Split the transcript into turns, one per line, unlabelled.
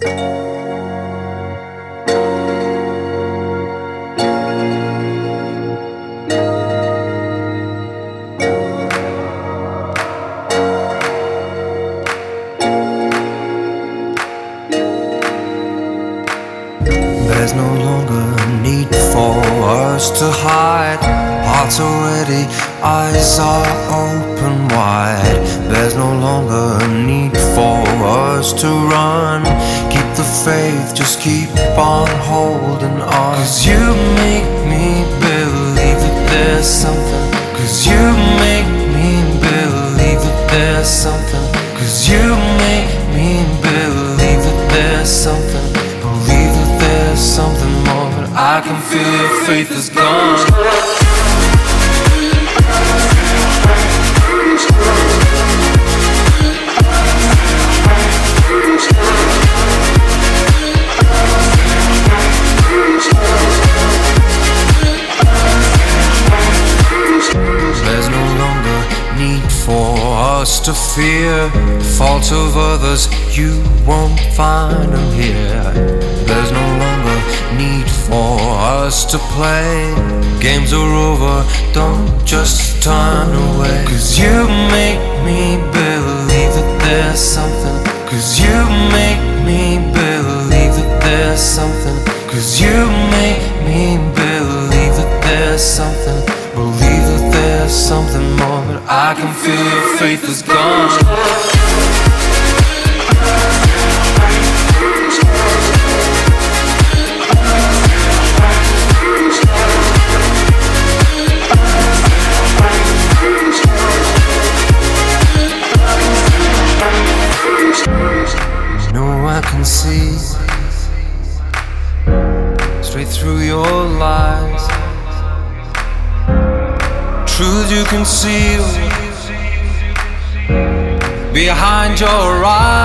There's no longer for us to hide. Hearts are ready, eyes are open wide. There's no longer need for us to run. Keep the faith, just keep on holding on. Cause you make me believe that there's something. Cause you make me believe that there's something. I can feel your faith is gone. There's no longer need for us to fear faults of others. You won't find them here. There's no need for us to play. Games are over, don't just turn away. Cause you make me believe that there's something. Cause you make me believe that there's something. Cause you make me believe that there's something. Believe that there's something more, but I can feel your faith is gone. I can see straight through your lies. Truth you conceal behind your eyes.